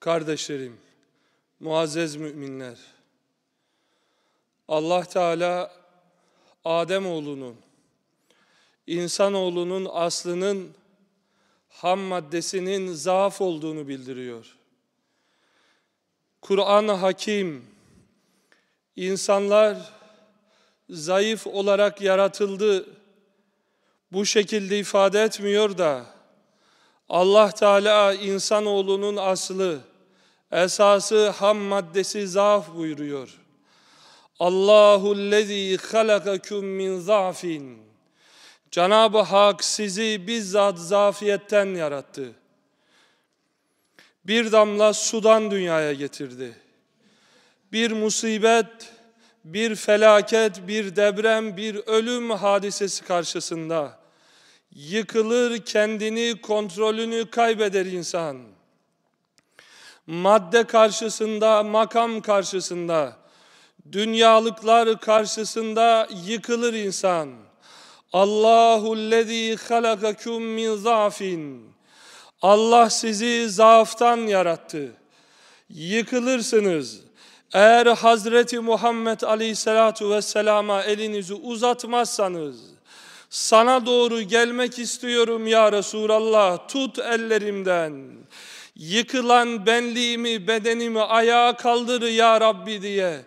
Kardeşlerim, muazzez müminler, Allah Teala Adem oğlunun, insanoğlunun aslının ham maddesinin zaaf olduğunu bildiriyor. Kur'an-ı Hakim, insanlar zayıf olarak yaratıldı, bu şekilde ifade etmiyor da, Allah Teala insanoğlunun aslı, esası ham maddesi zaaf buyuruyor. Allahu lezî halakakum min zafin. Cenab-ı Hak sizi bizzat zafiyetten yarattı. Bir damla sudan dünyaya getirdi. Bir musibet, bir felaket, bir deprem, bir ölüm hadisesi karşısında yıkılır, kendini, kontrolünü kaybeder insan. Madde karşısında, makam karşısında, dünyalıklar karşısında yıkılır insan. Allahu lezî halakakum min zafin. Allah sizi zaaftan yarattı. Yıkılırsınız. Eğer Hazreti Muhammed Aleyhisselatu Vesselam'a elinizi uzatmazsanız, sana doğru gelmek istiyorum ya Resulallah, tut ellerimden. Yıkılan benliğimi, bedenimi ayağa kaldır ya Rabbi diye.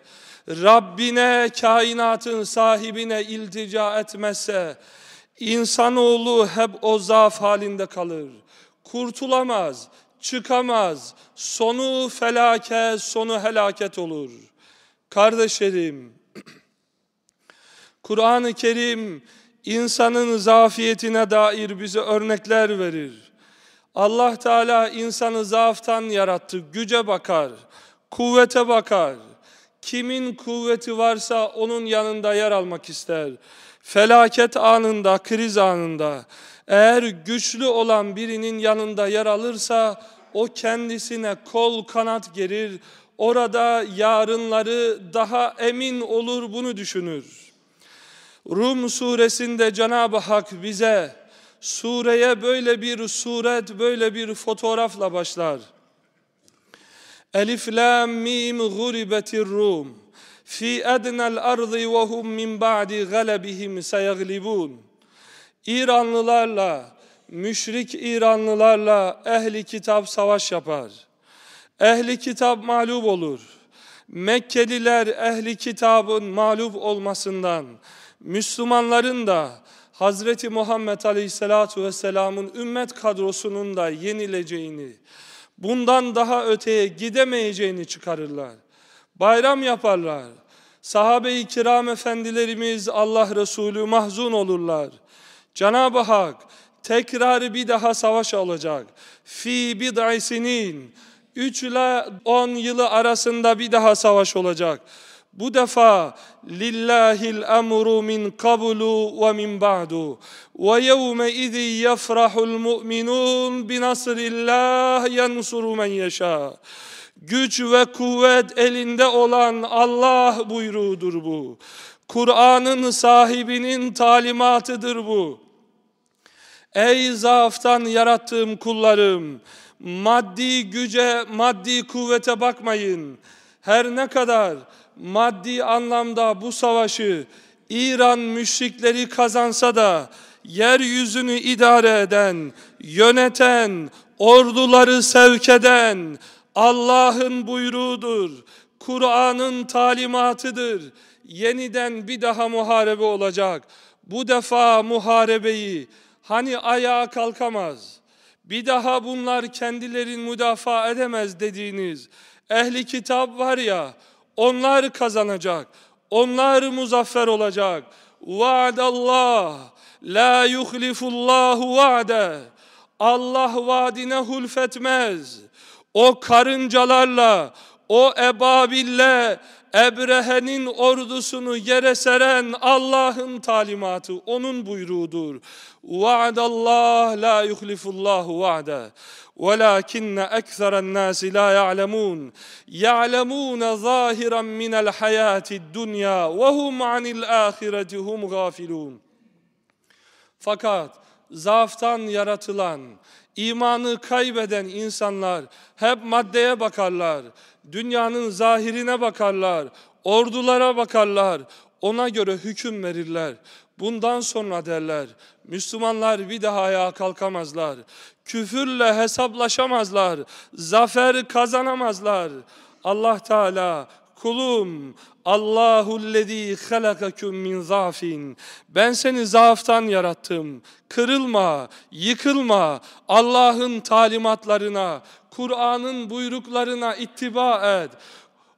Rabbine, kainatın sahibine iltica etmezse, insanoğlu hep o zaaf halinde kalır. Kurtulamaz, çıkamaz. Sonu felaket, sonu helaket olur. Kardeşlerim, Kur'an-ı Kerim insanın zafiyetine dair bize örnekler verir. Allah Teala insanı zaaftan yarattı, güce bakar, kuvvete bakar. Kimin kuvveti varsa onun yanında yer almak ister. Felaket anında, kriz anında eğer güçlü olan birinin yanında yer alırsa o kendisine kol kanat gerir. Orada yarınları daha emin olur bunu düşünür. Rum suresinde Cenab-ı Hak bize sureye böyle bir suret, böyle bir fotoğrafla başlar. Elif lam mim guribetir Rum fi adnal ardı ve hum min ba'di galabihim seyaglibun. İranlılarla, müşrik İranlılarla ehli kitap savaş yapar. Ehli kitap mağlup olur. Mekkeliler ehli kitabın mağlup olmasından, Müslümanların da Hazreti Muhammed Aleyhisselatu Vesselam'ın ümmet kadrosunun da yenileceğini, bundan daha öteye gidemeyeceğini çıkarırlar. Bayram yaparlar. Sahabe-i kiram efendilerimiz Allah Resulü mahzun olurlar. Cenab-ı Hak tekrar bir daha savaş olacak. Fi bid'i sinin. 3 ile 10 yılı arasında bir daha savaş olacak. Bu defa lillahil emru min qablu ve min ba'du ve yevme izi yefrahul mu'minun bi nasrillah yansuru men yeşâ. Güç ve kuvvet elinde olan Allah buyruğudur bu. Kur'an'ın sahibinin talimatıdır bu. Ey zaaftan yarattığım kullarım, maddi güce, maddi kuvvete bakmayın. Her ne kadar maddi anlamda bu savaşı İran müşrikleri kazansa da yeryüzünü idare eden, yöneten, orduları sevk eden Allah'ın buyruğudur. Kur'an'ın talimatıdır. Yeniden bir daha muharebe olacak. Bu defa muharebeyi hani ayağa kalkamaz. Bir daha bunlar kendilerini müdafaa edemez dediğiniz ehli kitap var ya onlar kazanacak. Onlar muzaffer olacak. Vaadallah la yuhlifullahu vaade. Allah vaadine hulfetmez. O karıncalarla, o ebabille Ebrehe'nin ordusunu yere seren Allah'ın talimatı, onun buyruğudur. Vaadallah la yuhlifullahu vaade. ولكن أكثر الناس لا يعلمون يعلمون ظاهرا من الحياة الدنيا وهم عن الآخرة هم غافلون Fakat zaaftan yaratılan İmanı kaybeden insanlar hep maddeye bakarlar. Dünyanın zahirine bakarlar. Ordulara bakarlar. Ona göre hüküm verirler. Bundan sonra derler, Müslümanlar bir daha ayağa kalkamazlar. Küfürle hesaplaşamazlar. Zafer kazanamazlar. Allah Teala kulum Allahullezî halakakum min zafin. Ben seni zaaftan yarattım. Kırılma, yıkılma. Allah'ın talimatlarına, Kur'an'ın buyruklarına ittiba et.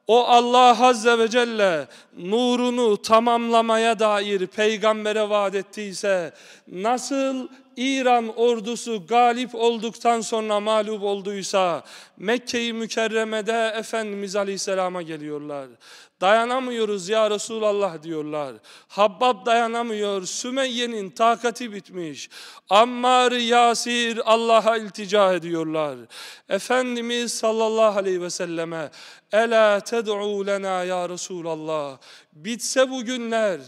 O Allah Azze ve Celle nurunu tamamlamaya dair peygambere vaat ettiyse nasıl İran ordusu galip olduktan sonra mağlup olduysa Mekke-i Mükerreme'de Efendimiz Aleyhisselam'a geliyorlar. Dayanamıyoruz ya Resulallah diyorlar. Habbab dayanamıyor. Sümeyye'nin takati bitmiş. Ammar, Yasir Allah'a iltica ediyorlar. Efendimiz sallallahu aleyhi ve selleme Ela ted'u lena ya Resulallah. Bitse bu günler,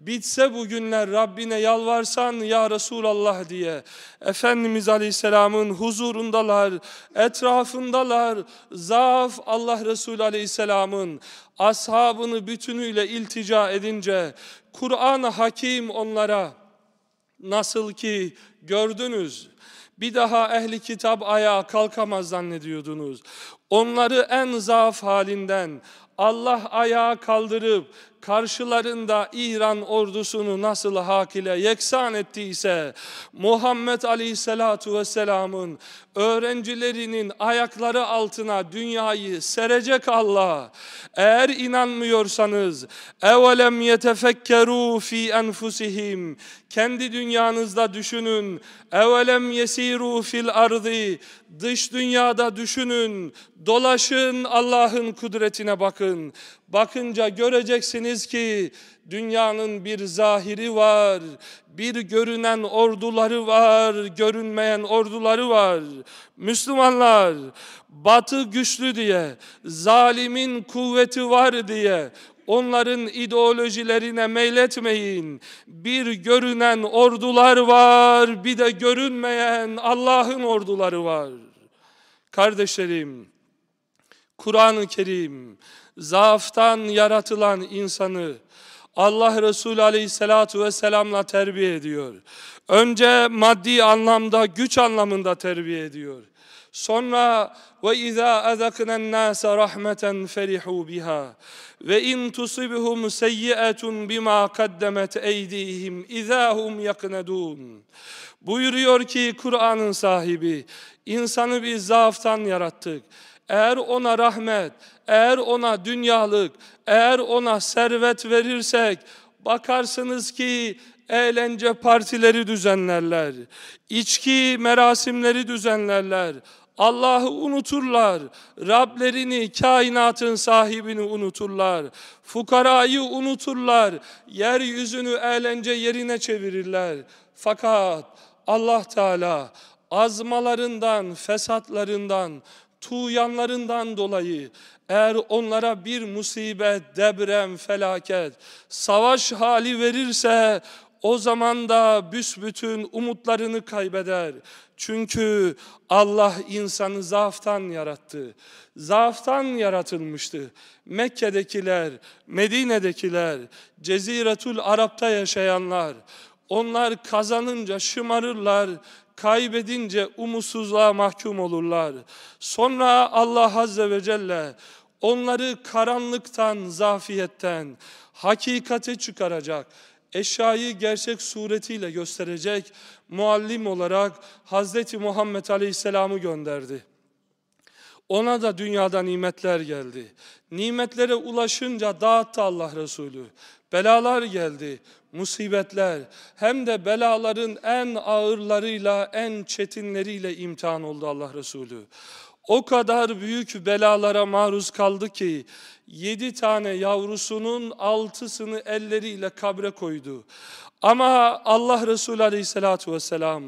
bitse bu günler Rabbine yalvarsan ya Resulallah diye. Efendimiz Aleyhisselam'ın huzurundalar, etrafındalar. Zaaf Allah Resulü Aleyhisselam'ın ashabını bütünüyle iltica edince Kur'an-ı Hakim onlara nasıl ki gördünüz bir daha ehli kitap ayağa kalkamaz zannediyordunuz. Onları en zaaf halinden Allah ayağa kaldırıp karşılarında İran ordusunu nasıl hak ile yeksan ettiyse Muhammed Aleyhisselatu Vesselam'ın öğrencilerinin ayakları altına dünyayı serecek Allah. Eğer inanmıyorsanız evelem yetefekkeru fi enfusihim kendi dünyanızda düşünün. Evelem yesiru fil ardı dış dünyada düşünün. Dolaşın Allah'ın kudretine bakın. Bakınca göreceksiniz ki dünyanın bir zahiri var, bir görünen orduları var, görünmeyen orduları var. Müslümanlar batı güçlü diye, zalimin kuvveti var diye onların ideolojilerine meyletmeyin. Bir görünen ordular var, bir de görünmeyen Allah'ın orduları var. Kardeşlerim, Kur'an-ı Kerim zaaftan yaratılan insanı Allah Resulü Aleyhisselatü Vesselam'la terbiye ediyor. Önce maddi anlamda, güç anlamında terbiye ediyor. Sonra ve izâ ezeknen nâse rahmeten ferihû biha ve in tusibhum seyyi'etun bima kaddemet eydihim izâhum yaknedûn. Buyuruyor ki Kur'an'ın sahibi, insanı bir zaaftan yarattık. Eğer ona rahmet, eğer ona dünyalık, eğer ona servet verirsek, bakarsınız ki eğlence partileri düzenlerler, içki merasimleri düzenlerler, Allah'ı unuturlar, Rablerini, kainatın sahibini unuturlar, fukarayı unuturlar, yeryüzünü eğlence yerine çevirirler. Fakat Allah Teala azmalarından, fesatlarından, tuğyanlarından dolayı eğer onlara bir musibet, deprem, felaket, savaş hali verirse o zaman da büsbütün umutlarını kaybeder. Çünkü Allah insanı zaaftan yarattı. Zaaftan yaratılmıştı. Mekke'dekiler, Medine'dekiler, Ceziretul Arap'ta yaşayanlar, onlar kazanınca şımarırlar, kaybedince umutsuzluğa mahkum olurlar. Sonra Allah Azze ve Celle onları karanlıktan, zafiyetten, hakikate çıkaracak, eşyayı gerçek suretiyle gösterecek muallim olarak Hazreti Muhammed Aleyhisselam'ı gönderdi. Ona da dünyada nimetler geldi. Nimetlere ulaşınca dağıttı Allah Resulü. Belalar geldi, musibetler. Hem de belaların en ağırlarıyla, en çetinleriyle imtihan oldu Allah Resulü. O kadar büyük belalara maruz kaldı ki yedi tane yavrusunun altısını elleriyle kabre koydu. Ama Allah Resulü Aleyhisselatü Vesselam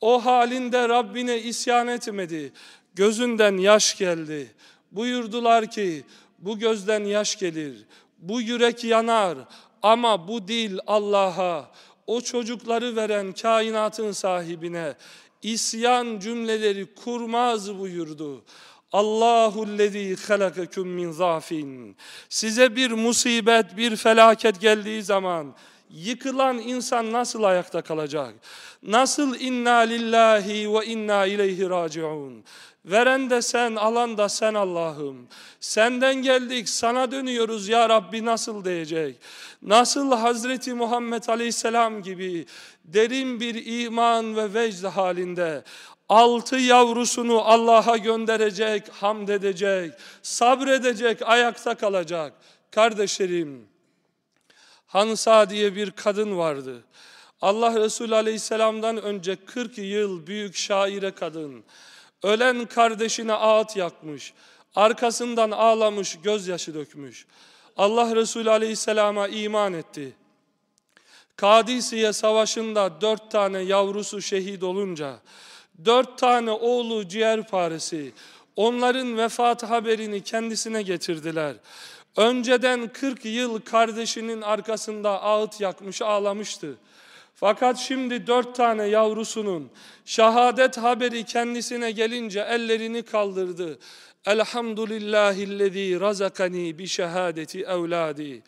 o halinde Rabbine isyan etmedi. Gözünden yaş geldi. Buyurdular ki bu gözden yaş gelir, bu yürek yanar ama bu dil Allah'a, o çocukları veren kainatın sahibine isyan cümleleri kurmaz buyurdu. Allahu lezî halakakum min zafin. Size bir musibet, bir felaket geldiği zaman yıkılan insan nasıl ayakta kalacak? Nasıl inna lillahi ve inna ileyhi raciun? Veren de sen, alan da sen Allah'ım. Senden geldik, sana dönüyoruz ya Rabbi nasıl diyecek? Nasıl Hazreti Muhammed Aleyhisselam gibi derin bir iman ve vecd halinde altı yavrusunu Allah'a gönderecek, hamd edecek, sabredecek, ayakta kalacak. Kardeşlerim, Hansa diye bir kadın vardı. Allah Resulü Aleyhisselam'dan önce 40 yıl büyük şaire kadın. Ölen kardeşine ağıt yakmış. Arkasından ağlamış, gözyaşı dökmüş. Allah Resulü Aleyhisselam'a iman etti. Kadisiye Savaşı'nda dört tane yavrusu şehit olunca, dört tane oğlu ciğerparesi, onların vefat haberini kendisine getirdiler. Önceden 40 yıl kardeşinin arkasında ağıt yakmış, ağlamıştı. Fakat şimdi dört tane yavrusunun şehadet haberi kendisine gelince ellerini kaldırdı. Elhamdülillahillezî razakani bi şehadeti evladi.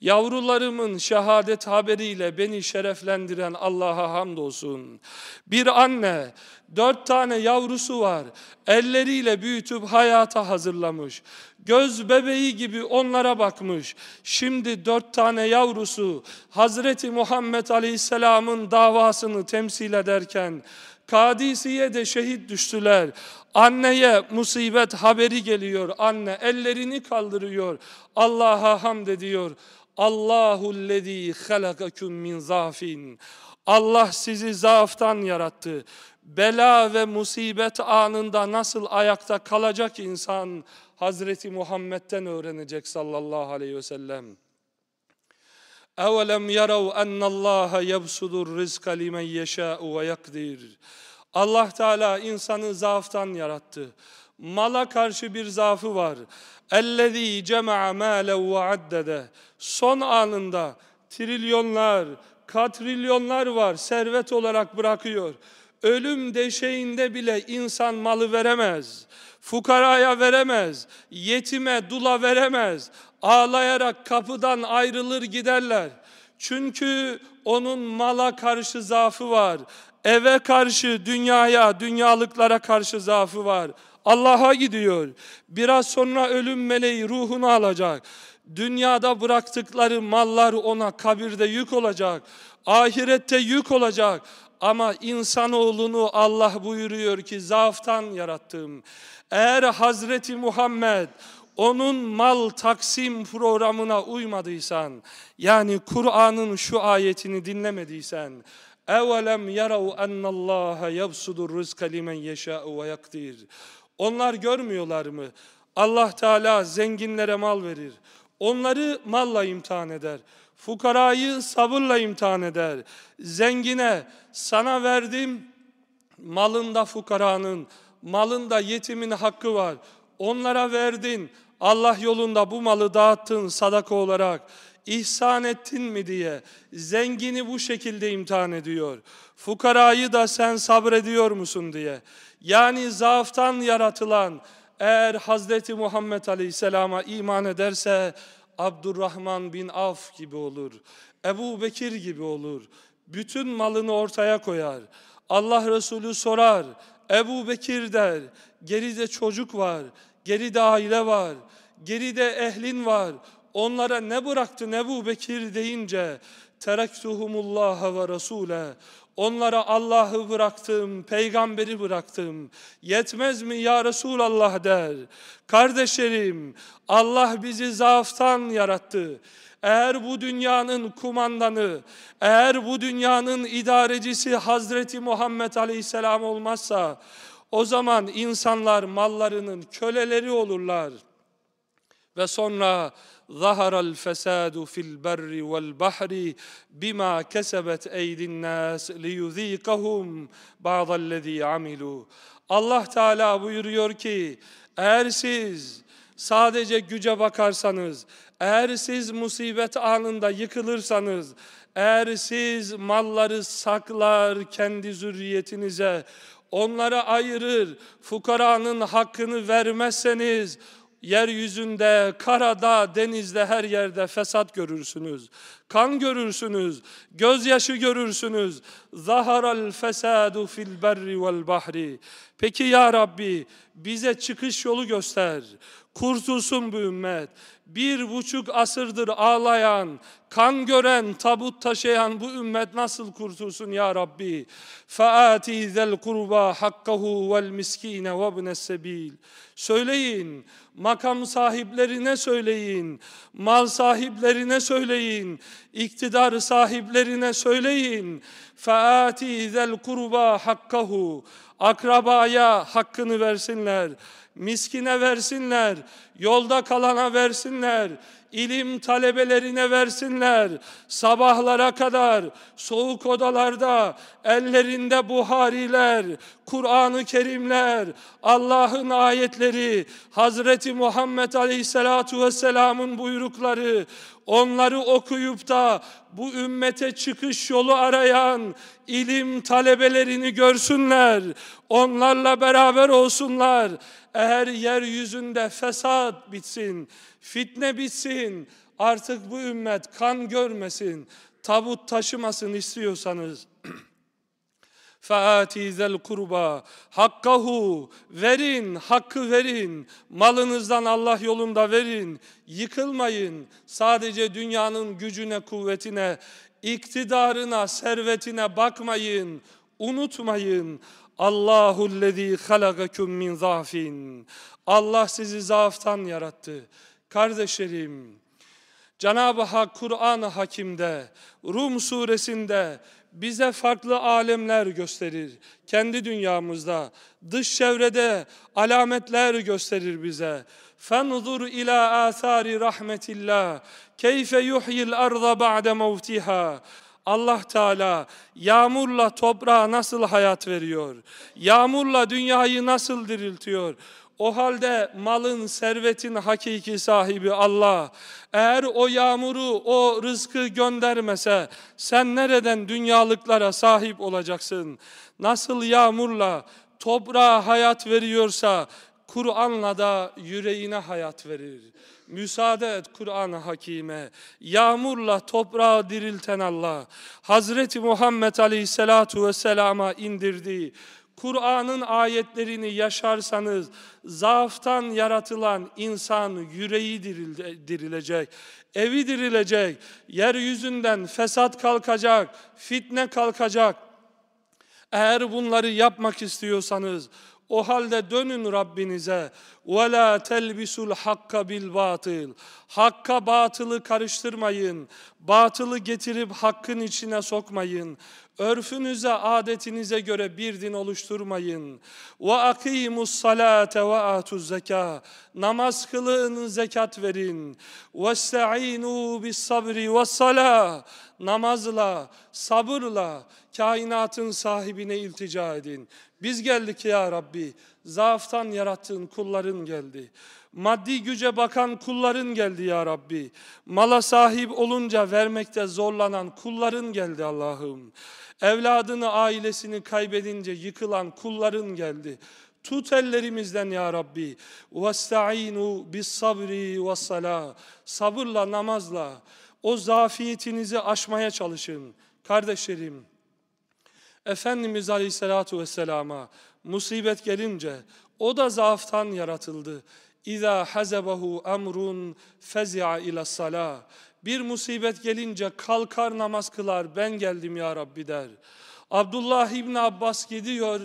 Yavrularımın şehadet haberiyle beni şereflendiren Allah'a hamdolsun. Bir anne dört tane yavrusu var. Elleriyle büyütüp hayata hazırlamış. Göz bebeği gibi onlara bakmış. Şimdi dört tane yavrusu Hazreti Muhammed Aleyhisselam'ın davasını temsil ederken Kadisiye'de şehit düştüler. Anneye musibet haberi geliyor. Anne ellerini kaldırıyor. Allah'a hamd ediyor. Allahullezî halakakum min zafin. Allah sizi zaaftan yarattı. Bela ve musibet anında nasıl ayakta kalacak insan Hazreti Muhammed'den öğrenecek sallallahu aleyhi ve sellem. اَوَلَمْ يَرَوْا اَنَّ اللّٰهَ يَبْسُدُ الرِّزْقَ لِمَنْ يَشَاءُ وَيَقْدِرُ Allah Teala insanı zaaftan yarattı. Mala karşı bir zaafı var. اَلَّذ۪ي جَمَعَ مَالًا وَعَدَّدَ Son anında trilyonlar, katrilyonlar var, servet olarak bırakıyor. Ölüm deşeğinde bile insan malı veremez. Fukaraya veremez, yetime, dula veremez. Ağlayarak kapıdan ayrılır giderler. Çünkü onun mala karşı zaafı var. Eve karşı, dünyaya, dünyalıklara karşı zaafı var. Allah'a gidiyor. Biraz sonra ölüm meleği ruhunu alacak. Dünyada bıraktıkları mallar ona kabirde yük olacak. Ahirette yük olacak. Ama insanoğlunu Allah buyuruyor ki zaaftan yarattım. Eğer Hazreti Muhammed onun mal taksim programına uymadıysan, yani Kur'an'ın şu ayetini dinlemediysen, اَوَلَمْ يَرَوْا اَنَّ اللّٰهَ يَبْسُدُ الرِّزْقَ لِمَنْ يَشَاءُ وَيَقْدِرُ Onlar görmüyorlar mı? Allah Teala zenginlere mal verir. Onları malla imtihan eder. Fukarayı sabırla imtihan eder. Zengine sana verdim, malında fukaranın, malında yetimin hakkı var. Onlara verdin, Allah yolunda bu malı dağıttın sadaka olarak. İhsan ettin mi diye zengini bu şekilde imtihan ediyor. Fukarayı da sen sabrediyor musun diye. Yani zaaftan yaratılan eğer Hazreti Muhammed Aleyhisselam'a iman ederse Abdurrahman bin Af gibi olur. Ebu Bekir gibi olur. Bütün malını ortaya koyar. Allah Resulü sorar. Ebu Bekir der. Geride çocuk var. Geride aile var. Geride ehlin var. Onlara ne bıraktı Ebu Bekir deyince terektuhumullaha ve rasule Onlara Allah'ı bıraktım, peygamberi bıraktım. Yetmez mi ya Resulallah der. Kardeşlerim, Allah bizi zaaftan yarattı. Eğer bu dünyanın kumandanı, eğer bu dünyanın idarecisi Hazreti Muhammed Aleyhisselam olmazsa, o zaman insanlar mallarının köleleri olurlar. Ve sonra zaharal fesadu fil berri vel bahri bima kesebet eydin nas li liyuzikahum ba'dallezî amilu. Allah Teala buyuruyor ki eğer siz sadece güce bakarsanız, eğer siz musibet anında yıkılırsanız, eğer siz malları saklar kendi zürriyetinize, onlara ayırır, fukaranın hakkını vermezseniz, yeryüzünde, karada, denizde, her yerde fesat görürsünüz. Kan görürsünüz, gözyaşı görürsünüz. Zaharal fesadu fil berri vel bahri. Peki ya Rabbi bize çıkış yolu göster. Kurtulsun bu ümmet. Bir buçuk asırdır ağlayan, kan gören, tabut taşıyan bu ümmet nasıl kurtulsun ya Rabbi? فَآتِي ذَا الْقُرْبَى حَقَّهُ وَالْمِسْكِينَ وَابْنَ السَّب۪يلِ Söyleyin, makam sahiplerine söyleyin, mal sahiplerine söyleyin, iktidar sahiplerine söyleyin. فَآتِي ذَا الْقُرْبَى حَقَّهُ Akrabaya hakkını versinler, miskine versinler, yolda kalana versinler, ilim talebelerine versinler. Sabahlara kadar soğuk odalarda ellerinde buhariler, Kur'an-ı Kerimler, Allah'ın ayetleri, Hazreti Muhammed Aleyhisselatu Vesselam'ın buyrukları, onları okuyup da bu ümmete çıkış yolu arayan ilim talebelerini görsünler, onlarla beraber olsunlar. Eğer yeryüzünde fesat bitsin, fitne bitsin, artık bu ümmet kan görmesin, tabut taşımasın istiyorsanız, فَآتِي ذَا الْقُرْبَى Hakkahu verin, hakkı verin. Malınızdan Allah yolunda verin. Yıkılmayın. Sadece dünyanın gücüne, kuvvetine, iktidarına, servetine bakmayın. Unutmayın. Allahu lezî halagakum min zafin. Allah sizi zaaftan yarattı. Kardeşlerim, Cenab-ı Hak Kur'an-ı Hakim'de, Rum suresinde bize farklı alemler gösterir. Kendi dünyamızda, dış çevrede alametler gösterir bize. فَانْظُرْ ila آثَارِ rahmetillah. Keyfe yuhyil arda ba'de mevtiha. Allah Teala yağmurla toprağa nasıl hayat veriyor? Yağmurla dünyayı nasıl diriltiyor? O halde malın, servetin hakiki sahibi Allah. Eğer o yağmuru, o rızkı göndermese sen nereden dünyalıklara sahip olacaksın? Nasıl yağmurla toprağa hayat veriyorsa Kur'an'la da yüreğine hayat verir. Müsaade et Kur'an-ı Hakime. Yağmurla toprağı dirilten Allah. Hazreti Muhammed Aleyhisselatu Vesselam'a indirdiği Kur'an'ın ayetlerini yaşarsanız zaaftan yaratılan insan yüreği dirilecek, evi dirilecek, yeryüzünden fesat kalkacak, fitne kalkacak. Eğer bunları yapmak istiyorsanız o halde dönün Rabbinize. وَلَا تَلْبِسُ الْحَقَّ بِالْبَاطِلِ Hakka batılı karıştırmayın. Batılı getirip hakkın içine sokmayın. Örfünüze, adetinize göre bir din oluşturmayın. Ve akimus salate ve atuz zeka. Namaz kılın, zekat verin. Ve sta'inu bis sabri ve salah. Namazla, sabırla kainatın sahibine iltica edin. Biz geldik ya Rabbi. Zaaftan yarattığın kulların geldi. Maddi güce bakan kulların geldi ya Rabbi. Mala sahip olunca vermekte zorlanan kulların geldi Allah'ım. Evladını, ailesini kaybedince yıkılan kulların geldi. Tut ellerimizden ya Rabbi. وَاسْتَعِينُوا بِالصَّبْرِ وَالصَّلَاةِ Sabırla, namazla o zafiyetinizi aşmaya çalışın. Kardeşlerim, Efendimiz Aleyhisselatü Vesselam'a musibet gelince o da zaaftan yaratıldı. İza hazabahu emrun fezi'a ila salah. Bir musibet gelince kalkar namaz kılar. Ben geldim ya Rabbi der. Abdullah İbni Abbas gidiyor.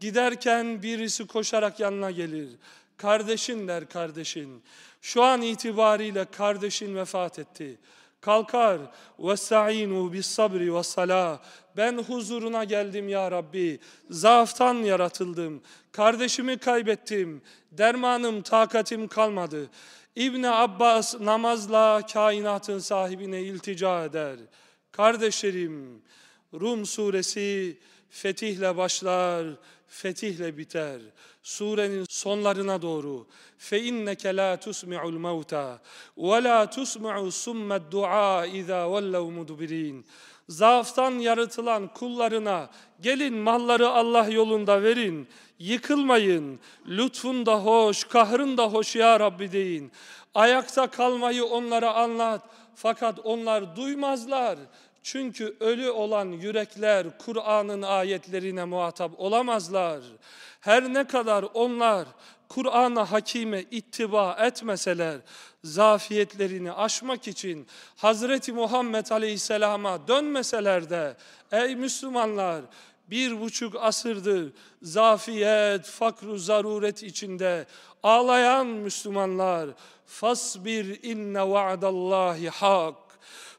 Giderken birisi koşarak yanına gelir. Kardeşin der kardeşin. Şu an itibariyle kardeşin vefat etti. Kalkar. Vesta'inu bis sabri ve salah. Ben huzuruna geldim ya Rabbi. Zaaftan yaratıldım. Kardeşimi kaybettim. Dermanım, takatim kalmadı. İbn Abbas namazla kainatın sahibine iltica eder. Kardeşlerim, Rum suresi fetihle başlar, fetihle biter. Surenin sonlarına doğru fe inneke la tusmi'ul mauta ve la tusmi'u summed du'a iza vellav mudbirin. Zaaftan yaratılan kullarına gelin malları Allah yolunda verin. Yıkılmayın. Lütfun da hoş, kahrın da hoş ya Rabbi deyin. Ayakta kalmayı onlara anlat. Fakat onlar duymazlar. Çünkü ölü olan yürekler Kur'an'ın ayetlerine muhatap olamazlar. Her ne kadar onlar Kur'an'a hakime ittiba etmeseler, zafiyetlerini aşmak için Hazreti Muhammed Aleyhisselam'a dönmeseler de, ey Müslümanlar, bir buçuk asırdır zafiyet, fakru zaruret içinde ağlayan Müslümanlar, fasbir inne va'dallahi hak,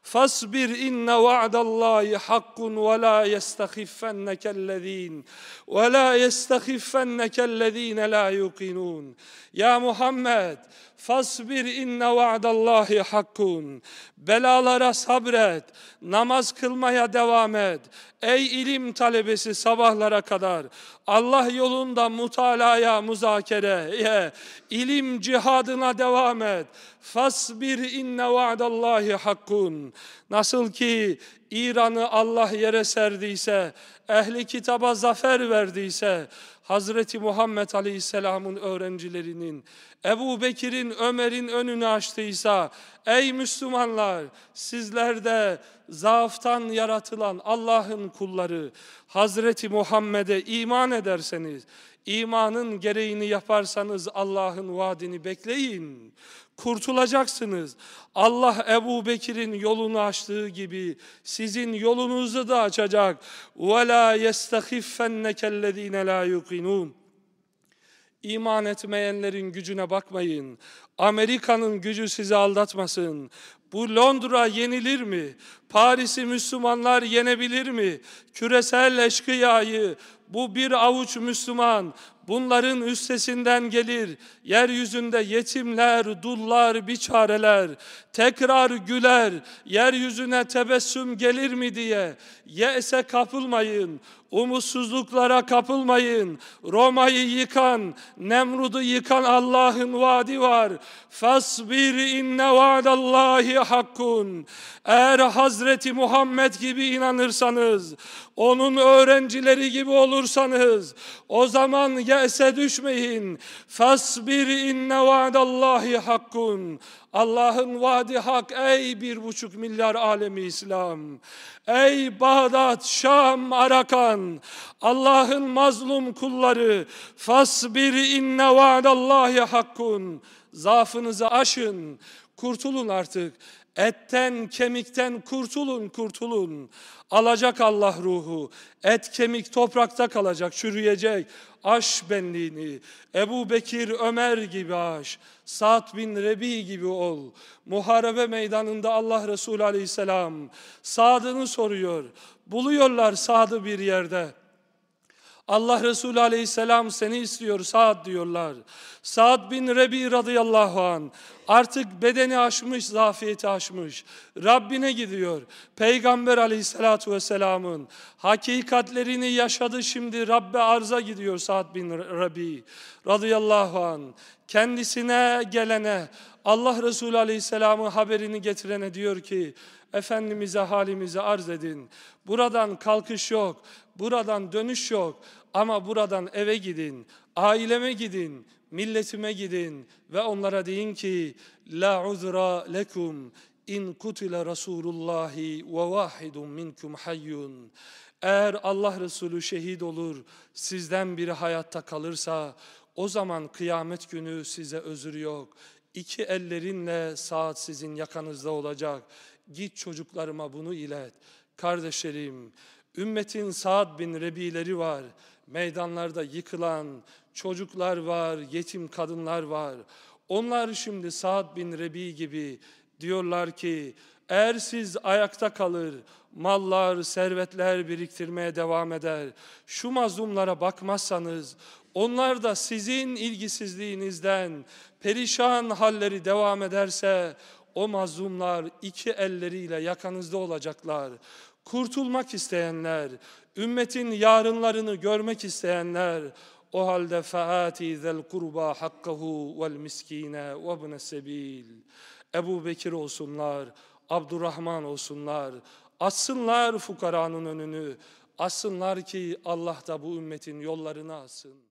فاصبر إن وعد الله حق ولا يستخفنك الذين ولا يستخفنك الذين لا يوقنون. يا محمد Fasbir inne va'dallahi hakkun. Belalara sabret. Namaz kılmaya devam et. Ey ilim talebesi sabahlara kadar. Allah yolunda mutalaya, muzakereye, ilim cihadına devam et. Fasbir inne va'dallahi hakkun. Nasıl ki İran'ı Allah yere serdiyse, ehli kitaba zafer verdiyse, Hazreti Muhammed Aleyhisselam'ın öğrencilerinin, Ebu Bekir'in, Ömer'in önünü açtıysa, ey Müslümanlar sizler de zaaftan yaratılan Allah'ın kulları, Hazreti Muhammed'e iman ederseniz, imanın gereğini yaparsanız Allah'ın vaadini bekleyin kurtulacaksınız. Allah Ebu Bekir'in yolunu açtığı gibi sizin yolunuzu da açacak. وَلَا يَسْتَخِفَّنَّكَ الَّذ۪ينَ لَا يُقِنُونَ İman etmeyenlerin gücüne bakmayın. Amerika'nın gücü sizi aldatmasın. Bu Londra yenilir mi? Paris'i Müslümanlar yenebilir mi? Küresel eşkıyayı bu bir avuç Müslüman bunların üstesinden gelir. Yeryüzünde yetimler, dullar, biçareler tekrar güler. Yeryüzüne tebessüm gelir mi diye yese kapılmayın. Umutsuzluklara kapılmayın. Roma'yı yıkan, Nemrud'u yıkan Allah'ın vaadi var. Fasbir inne vaadallahi hakkun. Eğer Hazreti Muhammed gibi inanırsanız, onun öğrencileri gibi olursanız, o zaman yese düşmeyin. Fasbir inne vaadallahi hakkun. Allah'ın vaadi hak ey bir buçuk milyar alemi İslam. Ey Bağdat, Şam, Arakan, Allah'ın mazlum kulları, fasbir inne vaadallahi hakkun. Zaafınızı aşın, kurtulun artık. Etten, kemikten kurtulun, kurtulun. Alacak Allah ruhu. Et, kemik toprakta kalacak, çürüyecek. Aş benliğini. Ebu Bekir, Ömer gibi aş. Sa'd bin Rebi gibi ol. Muharebe meydanında Allah Resulü aleyhisselam Sa'd'ını soruyor. Buluyorlar Sa'd'ı bir yerde. Allah Resulü aleyhisselam seni istiyor Sa'd diyorlar. Sa'd bin Rebi radıyallahu an artık bedeni aşmış, zafiyeti aşmış. Rabbine gidiyor. Peygamber aleyhissalatu vesselamın hakikatlerini yaşadı şimdi Rabbe arza gidiyor Sa'd bin Rebi radıyallahu an. Kendisine gelene Allah Resulü aleyhisselamın haberini getirene diyor ki Efendimiz'e halimizi arz edin. Buradan kalkış yok, buradan dönüş yok. Ama buradan eve gidin, aileme gidin, milletime gidin ve onlara deyin ki la uzra lekum in kutile Rasulullahi ve vahidun minkum hayyun. Eğer Allah Resulü şehit olur, sizden biri hayatta kalırsa o zaman kıyamet günü size özür yok. İki ellerinle saat sizin yakanızda olacak. Git çocuklarıma bunu ilet. Kardeşlerim, ümmetin Saad bin Rebileri var meydanlarda yıkılan çocuklar var, yetim kadınlar var. Onlar şimdi Sa'd bin Rebi gibi diyorlar ki eğer siz ayakta kalır, mallar, servetler biriktirmeye devam eder, şu mazlumlara bakmazsanız, onlar da sizin ilgisizliğinizden perişan halleri devam ederse, o mazlumlar iki elleriyle yakanızda olacaklar. Kurtulmak isteyenler, ümmetin yarınlarını görmek isteyenler, o halde faati zel kurba hakkahu vel miskine ve ibne sebil. Ebu Bekir olsunlar, Abdurrahman olsunlar, assınlar fukaranın önünü, assınlar ki Allah da bu ümmetin yollarını alsın.